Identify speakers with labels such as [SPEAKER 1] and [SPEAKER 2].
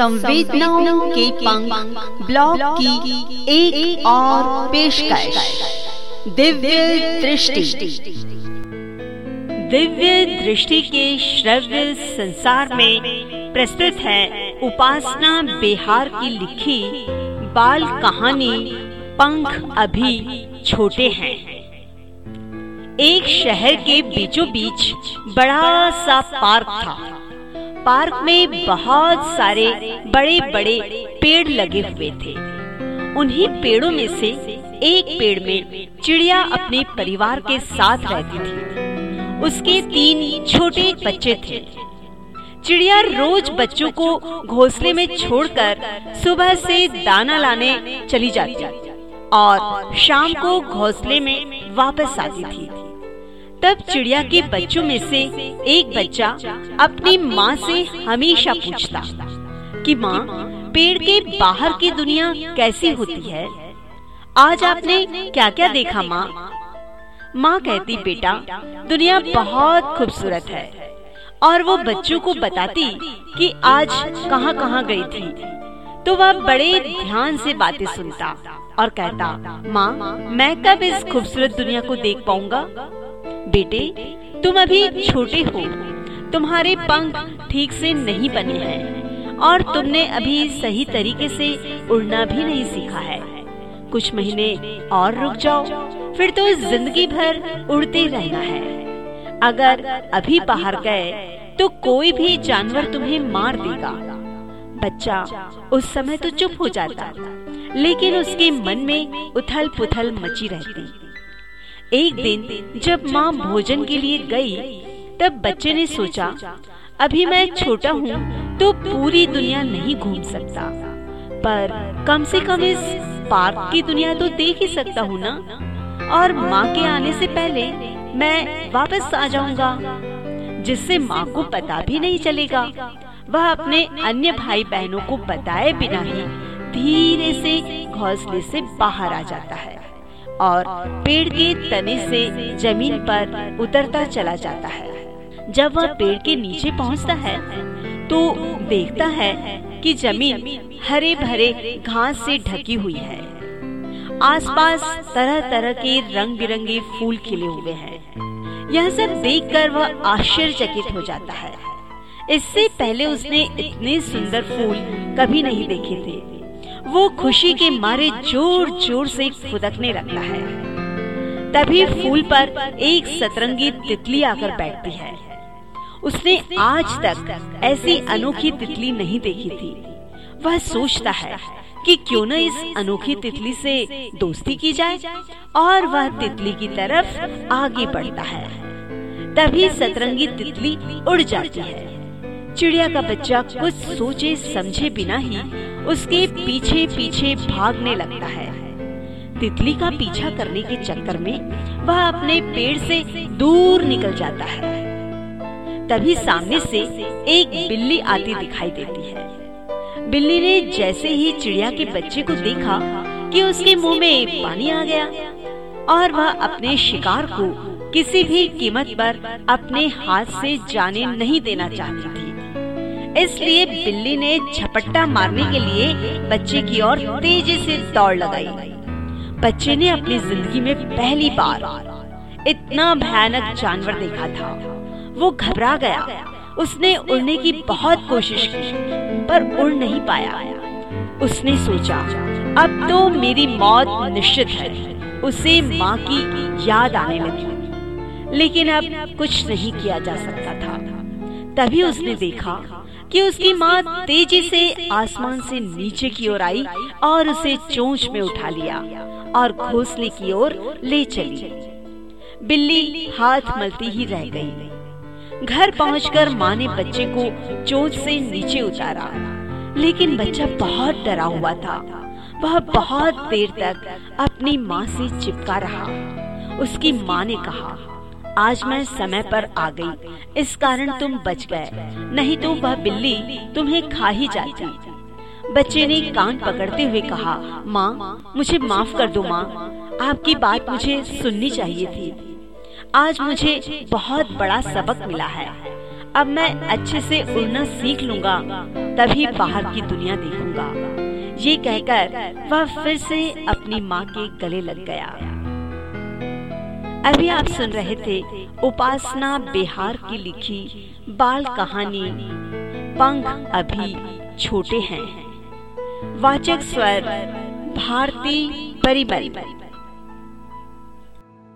[SPEAKER 1] संवेदनाओं के पंख ब्लॉग की एक, एक और पेशकश। दिव्य दृष्टि। दिव्य दृष्टि के श्रव्य संसार में प्रस्तुत है उपासना बिहार की लिखी बाल कहानी पंख अभी छोटे हैं। एक शहर के बीचों बीच बड़ा सा पार्क था। पार्क में बहुत सारे बड़े बड़े पेड़ लगे हुए थे। उन्हीं पेड़ों में से एक पेड़ में चिड़िया अपने परिवार के साथ रहती थी। उसके तीन छोटे बच्चे थे। चिड़िया रोज बच्चों को घोंसले में छोड़कर सुबह से दाना लाने चली जाती और शाम को घोंसले में वापस आती थी। तब चिड़िया के बच्चों में से एक बच्चा अपनी माँ से हमेशा पूछता कि माँ पेड़ के बाहर की दुनिया कैसी होती है? आज आपने क्या क्या देखा माँ? माँ? कहती बेटा दुनिया बहुत खूबसूरत है। और वो बच्चों को बताती कि आज कहाँ कहाँ गई थी। तो वह बड़े ध्यान से बातें सुनता और कहता माँ मैं कब इस खूबसूरत दुनिया को देख पाऊँगा? बेटे, तुम अभी छोटे हो। तुम्हारे पंख ठीक से नहीं बने हैं और तुमने अभी सही तरीके से उड़ना भी नहीं सीखा है। कुछ महीने और रुक जाओ, फिर तो ज़िंदगी भर उड़ते रहना है। अगर अभी बाहर गए तो कोई भी जानवर तुम्हें मार देगा। बच्चा, उस समय तो चुप हो जाता, लेकिन उसके मन में उथल पुथल मची रहती। एक दिन जब माँ भोजन के लिए गई, तब बच्चे ने सोचा, अभी मैं छोटा हूँ तो पूरी दुनिया नहीं घूम सकता। पर कम से कम इस पार्क की दुनिया तो देख ही सकता हूँ ना। और माँ के आने से पहले मैं वापस आ जाऊँगा, जिससे माँ को पता भी नहीं चलेगा। वह अपने अन्य भाई बहनों को बताए बिना ही धीरे से घोंसले से बाहर आ जाता है। और पेड़ के तने से ज़मीन पर उतरता चला जाता है। जब वह पेड़ के नीचे पहुँचता है तो देखता है कि ज़मीन हरे भरे घास से ढकी हुई है। आसपास तरह तरह के रंग बिरंगे फूल खिले हुए हैं। यह सब देखकर वह आश्चर्यचकित हो जाता है। इससे पहले उसने इतने सुंदर फूल कभी नहीं देखे थे। वो खुशी के मारे ज़ोर ज़ोर से फुदकने लगता है। तभी फूल पर एक सतरंगी तितली आकर बैठती है। उसने आज तक ऐसी अनोखी तितली नहीं देखी थी। वह सोचता है कि क्यों न इस अनोखी तितली से दोस्ती की जाए और वह तितली की तरफ़ आगे बढ़ता है। तभी सतरंगी तितली उड़ जाती है। चिड़िया का बच्चा कुछ सोचे, समझे बिना ही उसके पीछे पीछे भागने लगता है। तितली का पीछा करने के चक्कर में वह अपने पेड़ से दूर निकल जाता है। तभी सामने से एक बिल्ली आती दिखाई देती है। बिल्ली ने जैसे ही चिड़िया के बच्चे को देखा कि उसके मुँह में पानी आ गया और वह अपने शिकार को किसी भी कीमत पर अपने हाथ से जाने नहीं देना चाहती थी। इसलिए बिल्ली ने झपट्टा मारने के लिए बच्चे की ओर तेज़ी से दौड़ लगाई। बच्चे ने अपनी ज़िंदगी में पहली बार इतना भयानक जानवर देखा था। वो घबरा गया। उसने उड़ने की बहुत कोशिश की, पर उड़ नहीं पाया। उसने सोचा, अब तो मेरी मौत निश्चित है। उसे माँ की याद आने लगी। लेकिन अब कुछ नहीं किया जा सकता था। तभी उसने देखा कि उसकी माँ तेज़ी से आसमान से नीचे की ओर आई और उसे चोंच में उठा लिया और घोसले की ओर ले चली। बिल्ली हाथ मलती ही रह गई। घर पहुंचकर माँ ने बच्चे को चोंच से नीचे उतारा। लेकिन बच्चा बहुत डरा हुआ था। वह बहुत देर तक अपनी माँ से चिपका रहा। उसकी माँ ने कहा आज मैं समय पर आ गई। इस कारण तुम बच गए। नहीं तो वह बिल्ली तुम्हें खा ही जाती। बच्चे ने कान पकड़ते हुए कहा, माँ, मुझे माफ़ कर दो माँ। आपकी बात मुझे सुननी चाहिए थी। आज मुझे बहुत बड़ा सबक मिला है। अब मैं अच्छे से उड़ना सीख लूँगा, तभी बाहर की दुनिया देखूँगा। ये कहकर वह फिर से अपनी माँ के गले लग गया। अभी आप सुन रहे थे उपासना बिहार की लिखी बाल कहानी। पंख अभी छोटे हैं। वाचक स्वर, भारती परिमरी